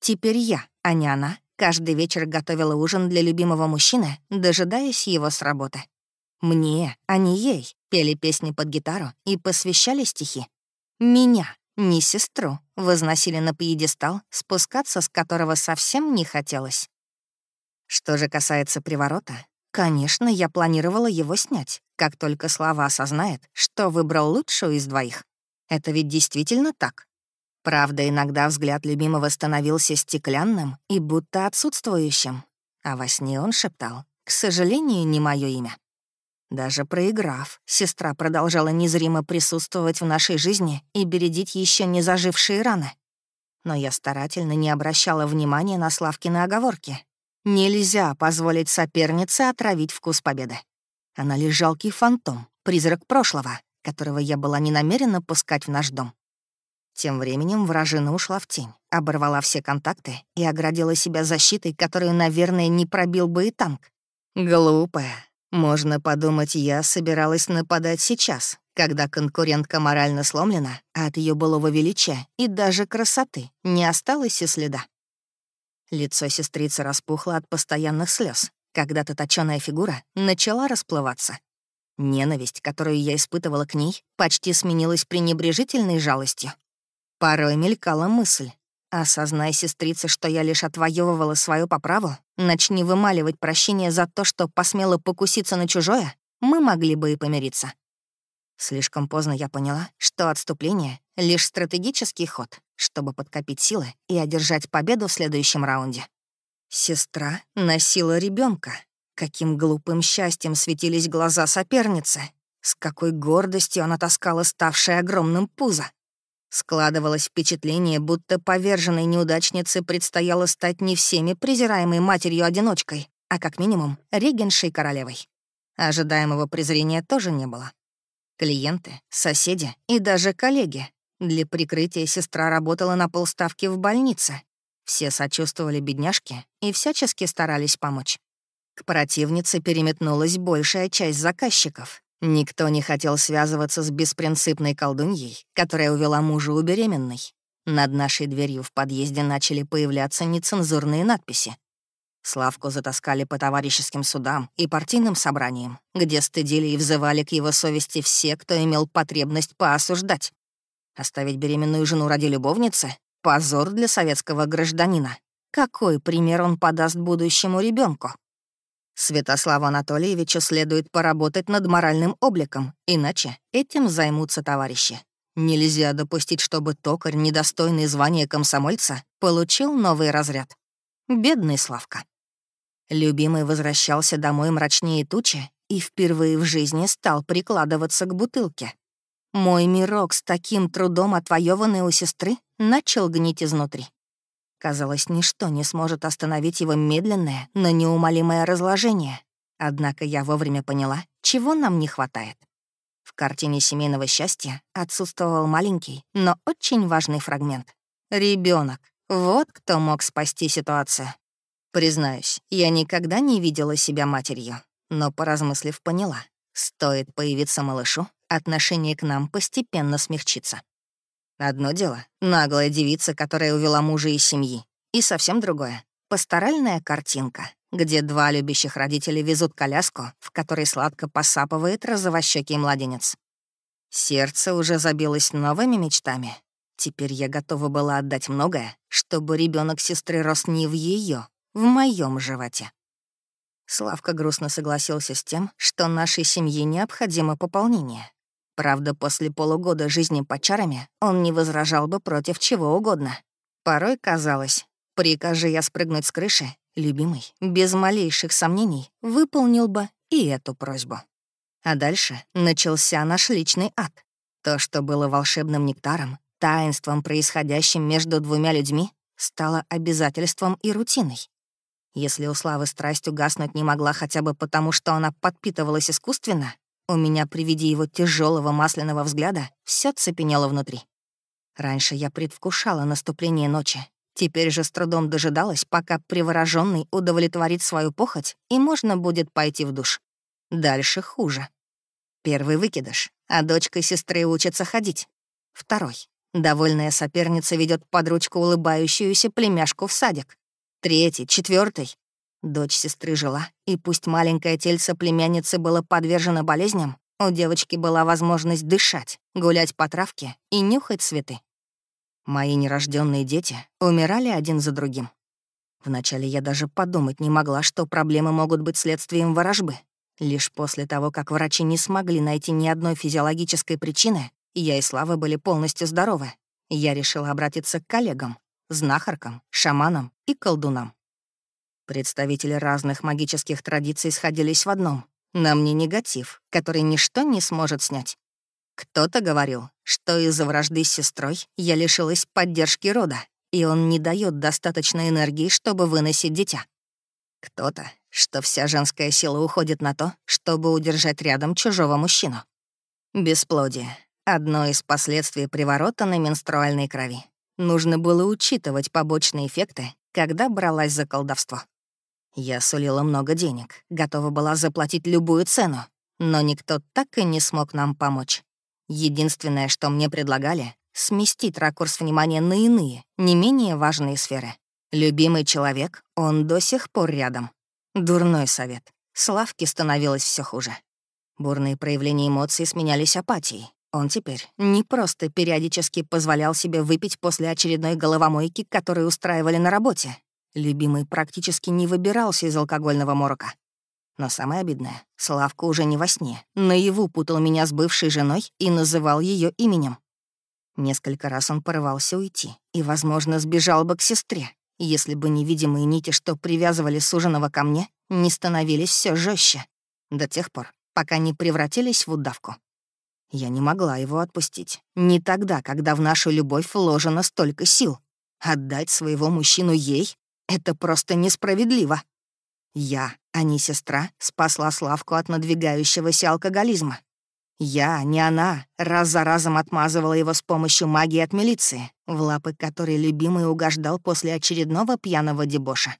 Теперь я, а не она, каждый вечер готовила ужин для любимого мужчины, дожидаясь его с работы. Мне, а не ей, пели песни под гитару и посвящали стихи. Меня, не сестру, возносили на пьедестал, спускаться с которого совсем не хотелось. Что же касается приворота, конечно, я планировала его снять, как только Слава осознает, что выбрал лучшую из двоих. Это ведь действительно так. Правда, иногда взгляд любимого становился стеклянным и будто отсутствующим, а во сне он шептал «К сожалению, не мое имя». Даже проиграв, сестра продолжала незримо присутствовать в нашей жизни и бередить еще не зажившие раны. Но я старательно не обращала внимания на Славкины оговорки. Нельзя позволить сопернице отравить вкус победы. Она лишь жалкий фантом, призрак прошлого, которого я была не намерена пускать в наш дом. Тем временем вражина ушла в тень, оборвала все контакты и оградила себя защитой, которую, наверное, не пробил бы и танк. Глупая, можно подумать, я собиралась нападать сейчас, когда конкурентка морально сломлена, а от ее былого величия и даже красоты не осталось и следа. Лицо сестрицы распухло от постоянных слез, когда-то точёная фигура начала расплываться. Ненависть, которую я испытывала к ней, почти сменилась пренебрежительной жалостью. Порой мелькала мысль, Осознай, сестрица, что я лишь отвоевывала свою по праву, начни вымаливать прощение за то, что посмела покуситься на чужое, мы могли бы и помириться. Слишком поздно я поняла, что отступление — лишь стратегический ход, чтобы подкопить силы и одержать победу в следующем раунде. Сестра носила ребенка. Каким глупым счастьем светились глаза соперницы. С какой гордостью она таскала ставшее огромным пузо. Складывалось впечатление, будто поверженной неудачнице предстояло стать не всеми презираемой матерью-одиночкой, а как минимум регеншей королевой. Ожидаемого презрения тоже не было. Клиенты, соседи и даже коллеги. Для прикрытия сестра работала на полставки в больнице. Все сочувствовали бедняжке и всячески старались помочь. К противнице переметнулась большая часть заказчиков, Никто не хотел связываться с беспринципной колдуньей, которая увела мужа у беременной. Над нашей дверью в подъезде начали появляться нецензурные надписи. Славку затаскали по товарищеским судам и партийным собраниям, где стыдили и взывали к его совести все, кто имел потребность поосуждать. Оставить беременную жену ради любовницы — позор для советского гражданина. Какой пример он подаст будущему ребенку? Святославу Анатольевичу следует поработать над моральным обликом, иначе этим займутся товарищи. Нельзя допустить, чтобы токарь, недостойный звания комсомольца, получил новый разряд. Бедный Славка. Любимый возвращался домой мрачнее тучи и впервые в жизни стал прикладываться к бутылке. Мой мирок с таким трудом отвоеванный у сестры начал гнить изнутри. Казалось, ничто не сможет остановить его медленное, но неумолимое разложение. Однако я вовремя поняла, чего нам не хватает. В картине семейного счастья отсутствовал маленький, но очень важный фрагмент. Ребенок. Вот кто мог спасти ситуацию. Признаюсь, я никогда не видела себя матерью, но, поразмыслив, поняла. Стоит появиться малышу, отношение к нам постепенно смягчится. Одно дело — наглая девица, которая увела мужа из семьи. И совсем другое — пасторальная картинка, где два любящих родителя везут коляску, в которой сладко посапывает розовощекий младенец. Сердце уже забилось новыми мечтами. Теперь я готова была отдать многое, чтобы ребенок сестры рос не в ее, в моем животе. Славка грустно согласился с тем, что нашей семье необходимо пополнение. Правда, после полугода жизни под чарами он не возражал бы против чего угодно. Порой казалось, прикажи я спрыгнуть с крыши, любимый, без малейших сомнений, выполнил бы и эту просьбу. А дальше начался наш личный ад. То, что было волшебным нектаром, таинством, происходящим между двумя людьми, стало обязательством и рутиной. Если у Славы страсть угаснуть не могла хотя бы потому, что она подпитывалась искусственно, у меня при виде его тяжелого масляного взгляда все цепенело внутри. Раньше я предвкушала наступление ночи. Теперь же с трудом дожидалась, пока привороженный удовлетворит свою похоть, и можно будет пойти в душ. Дальше хуже. Первый выкидыш, а дочка сестры учится ходить. Второй. Довольная соперница ведет под ручку улыбающуюся племяшку в садик. Третий, четвертый. Дочь сестры жила, и пусть маленькое тельце племянницы было подвержено болезням, у девочки была возможность дышать, гулять по травке и нюхать цветы. Мои нерожденные дети умирали один за другим. Вначале я даже подумать не могла, что проблемы могут быть следствием ворожбы. Лишь после того, как врачи не смогли найти ни одной физиологической причины, я и Слава были полностью здоровы. Я решила обратиться к коллегам, знахаркам, шаманам и колдунам. Представители разных магических традиций сходились в одном. На мне негатив, который ничто не сможет снять. Кто-то говорил, что из-за вражды с сестрой я лишилась поддержки рода, и он не дает достаточной энергии, чтобы выносить дитя. Кто-то, что вся женская сила уходит на то, чтобы удержать рядом чужого мужчину. Бесплодие — одно из последствий приворота на менструальной крови. Нужно было учитывать побочные эффекты, когда бралась за колдовство. Я сулила много денег, готова была заплатить любую цену, но никто так и не смог нам помочь. Единственное, что мне предлагали — сместить ракурс внимания на иные, не менее важные сферы. Любимый человек, он до сих пор рядом. Дурной совет. Славке становилось все хуже. Бурные проявления эмоций сменялись апатией. Он теперь не просто периодически позволял себе выпить после очередной головомойки, которую устраивали на работе. Любимый практически не выбирался из алкогольного морока. Но самое обидное, Славка уже не во сне. Наяву путал меня с бывшей женой и называл ее именем. Несколько раз он порывался уйти и, возможно, сбежал бы к сестре, если бы невидимые нити, что привязывали суженого ко мне, не становились все жестче, до тех пор, пока не превратились в удавку. Я не могла его отпустить. Не тогда, когда в нашу любовь вложено столько сил. Отдать своего мужчину ей — это просто несправедливо. Я, а не сестра, спасла Славку от надвигающегося алкоголизма. Я, не она, раз за разом отмазывала его с помощью магии от милиции, в лапы которой любимый угождал после очередного пьяного дебоша.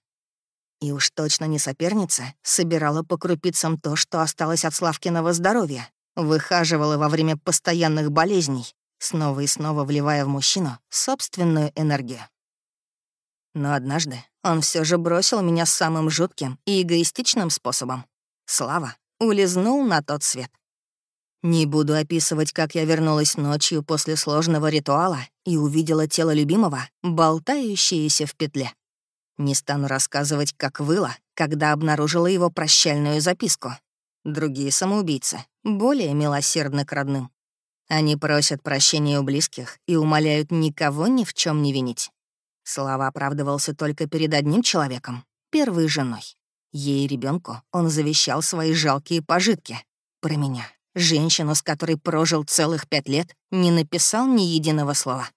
И уж точно не соперница собирала по крупицам то, что осталось от Славкиного здоровья, выхаживала во время постоянных болезней, снова и снова вливая в мужчину собственную энергию. Но однажды он все же бросил меня самым жутким и эгоистичным способом. Слава улизнул на тот свет. Не буду описывать, как я вернулась ночью после сложного ритуала и увидела тело любимого, болтающееся в петле. Не стану рассказывать, как выла, когда обнаружила его прощальную записку. Другие самоубийцы более милосердны к родным. Они просят прощения у близких и умоляют никого ни в чем не винить. Слава оправдывался только перед одним человеком — первой женой. Ей ребенку он завещал свои жалкие пожитки. Про меня Женщину, с которой прожил целых пять лет, не написал ни единого слова.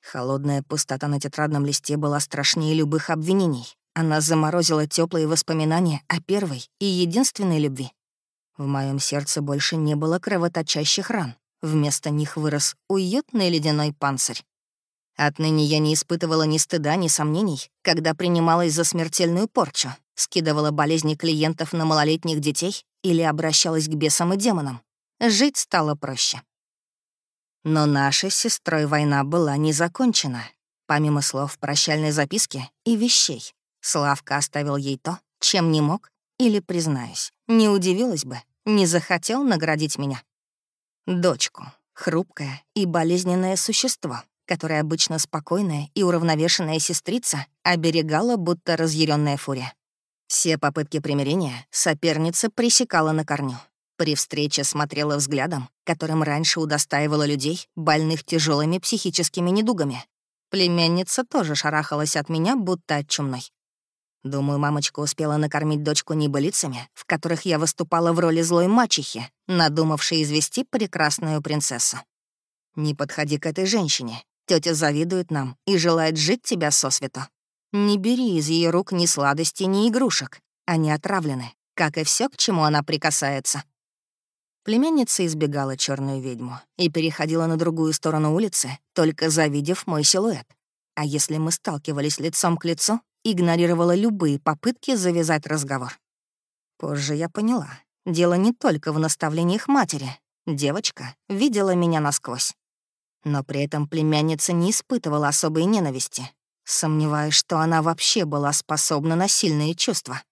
Холодная пустота на тетрадном листе была страшнее любых обвинений. Она заморозила теплые воспоминания о первой и единственной любви. В моем сердце больше не было кровоточащих ран. Вместо них вырос уютный ледяной панцирь. Отныне я не испытывала ни стыда, ни сомнений, когда принималась за смертельную порчу, скидывала болезни клиентов на малолетних детей или обращалась к бесам и демонам. Жить стало проще. Но наша с сестрой война была не закончена. Помимо слов прощальной записки и вещей, Славка оставил ей то, чем не мог, или, признаюсь, не удивилась бы, не захотел наградить меня. Дочку, хрупкое и болезненное существо, которое обычно спокойная и уравновешенная сестрица оберегала, будто разъяренная фурия. Все попытки примирения соперница пресекала на корню. При встрече смотрела взглядом, которым раньше удостаивала людей, больных тяжелыми психическими недугами. Племянница тоже шарахалась от меня, будто от чумной. Думаю, мамочка успела накормить дочку небылицами, в которых я выступала в роли злой мачехи, надумавшей извести прекрасную принцессу. Не подходи к этой женщине. Тетя завидует нам и желает жить тебя сосвету. Не бери из ее рук ни сладости, ни игрушек. Они отравлены, как и все, к чему она прикасается. Племянница избегала черную ведьму и переходила на другую сторону улицы, только завидев мой силуэт. А если мы сталкивались лицом к лицу, игнорировала любые попытки завязать разговор. Позже я поняла, дело не только в наставлениях матери. Девочка видела меня насквозь. Но при этом племянница не испытывала особой ненависти, Сомневаюсь, что она вообще была способна на сильные чувства.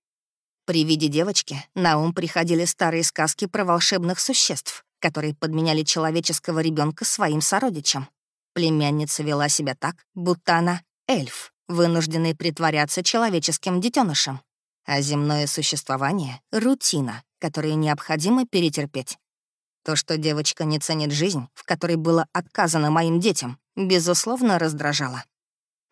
При виде девочки на ум приходили старые сказки про волшебных существ, которые подменяли человеческого ребенка своим сородичам. Племянница вела себя так, будто она — эльф, вынужденный притворяться человеческим детенышем. А земное существование — рутина, которую необходимо перетерпеть. То, что девочка не ценит жизнь, в которой было отказано моим детям, безусловно, раздражало.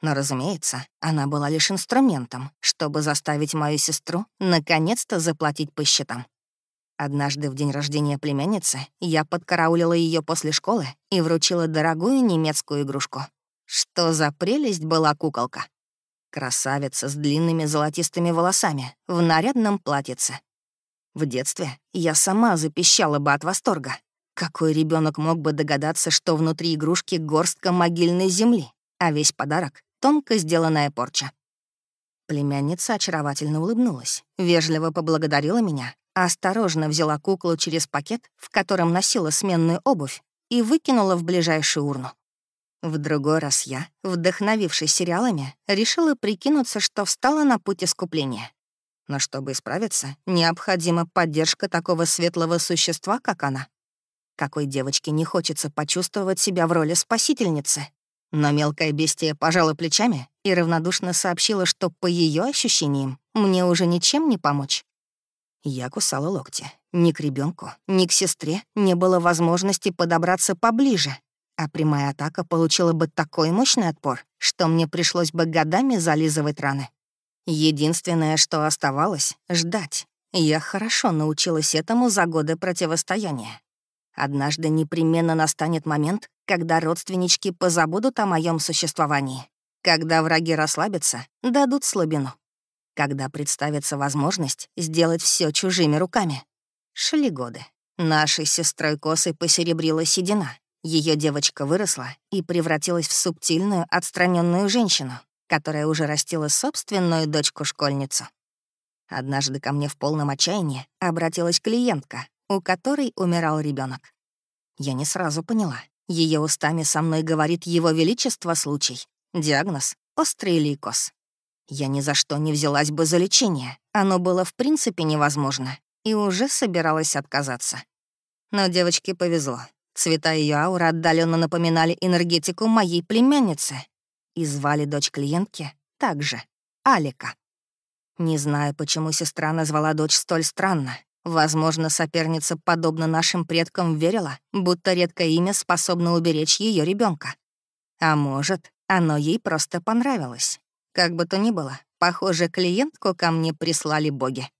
Но, разумеется, она была лишь инструментом, чтобы заставить мою сестру наконец-то заплатить по счетам. Однажды в день рождения племянницы я подкараулила ее после школы и вручила дорогую немецкую игрушку. Что за прелесть была куколка! Красавица с длинными золотистыми волосами в нарядном платьице. В детстве я сама запищала бы от восторга. Какой ребенок мог бы догадаться, что внутри игрушки горстка могильной земли, а весь подарок тонко сделанная порча. Племянница очаровательно улыбнулась, вежливо поблагодарила меня, осторожно взяла куклу через пакет, в котором носила сменную обувь, и выкинула в ближайшую урну. В другой раз я, вдохновившись сериалами, решила прикинуться, что встала на путь искупления. Но чтобы исправиться, необходима поддержка такого светлого существа, как она. Какой девочке не хочется почувствовать себя в роли спасительницы? Но мелкая бестия пожала плечами и равнодушно сообщила, что по ее ощущениям мне уже ничем не помочь. Я кусала локти. Ни к ребенку, ни к сестре не было возможности подобраться поближе, а прямая атака получила бы такой мощный отпор, что мне пришлось бы годами зализывать раны. Единственное, что оставалось — ждать. Я хорошо научилась этому за годы противостояния. Однажды непременно настанет момент, когда родственнички позабудут о моем существовании, когда враги расслабятся, дадут слабину, когда представится возможность сделать все чужими руками. Шли годы. Нашей сестрой Косой посеребрила седина. Ее девочка выросла и превратилась в субтильную, отстраненную женщину, которая уже растила собственную дочку-школьницу. Однажды ко мне в полном отчаянии обратилась клиентка, у которой умирал ребенок. Я не сразу поняла. Ее устами со мной говорит Его Величество случай. Диагноз — острый лейкоз. Я ни за что не взялась бы за лечение. Оно было в принципе невозможно. И уже собиралась отказаться. Но девочке повезло. Цвета ее ауры отдаленно напоминали энергетику моей племянницы. И звали дочь клиентки также — Алика. Не знаю, почему сестра назвала дочь столь странно. Возможно, соперница, подобно нашим предкам, верила, будто редкое имя способно уберечь ее ребенка. А может, оно ей просто понравилось. Как бы то ни было, похоже, клиентку ко мне прислали боги.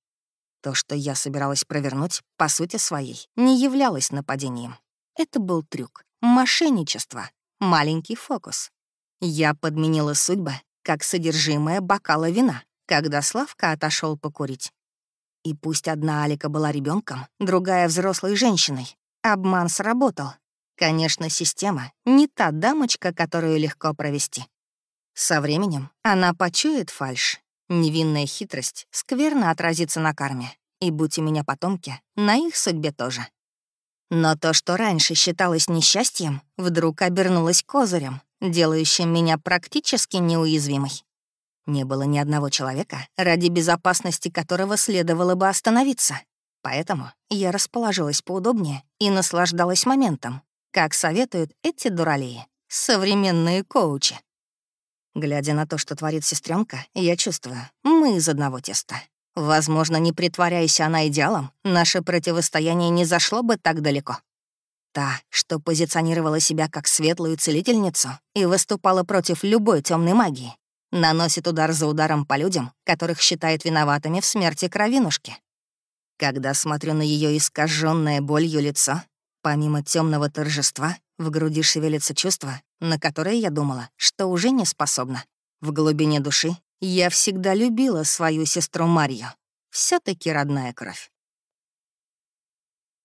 То, что я собиралась провернуть, по сути своей, не являлось нападением. Это был трюк, мошенничество, маленький фокус. Я подменила судьбы, как содержимое бокала вина, когда Славка отошел покурить. И пусть одна Алика была ребенком, другая — взрослой женщиной. Обман сработал. Конечно, система — не та дамочка, которую легко провести. Со временем она почует фальшь. Невинная хитрость скверно отразится на карме. И будь у меня потомки, на их судьбе тоже. Но то, что раньше считалось несчастьем, вдруг обернулось козырем, делающим меня практически неуязвимой. Не было ни одного человека, ради безопасности которого следовало бы остановиться. Поэтому я расположилась поудобнее и наслаждалась моментом, как советуют эти дуралеи, современные коучи. Глядя на то, что творит сестренка, я чувствую, мы из одного теста. Возможно, не притворяясь она идеалом, наше противостояние не зашло бы так далеко. Та, что позиционировала себя как светлую целительницу и выступала против любой темной магии, наносит удар за ударом по людям, которых считает виноватыми в смерти кровинушки. Когда смотрю на ее искаженное болью лицо, помимо темного торжества, в груди шевелится чувство, на которое я думала, что уже не способна. В глубине души я всегда любила свою сестру Марью. все таки родная кровь.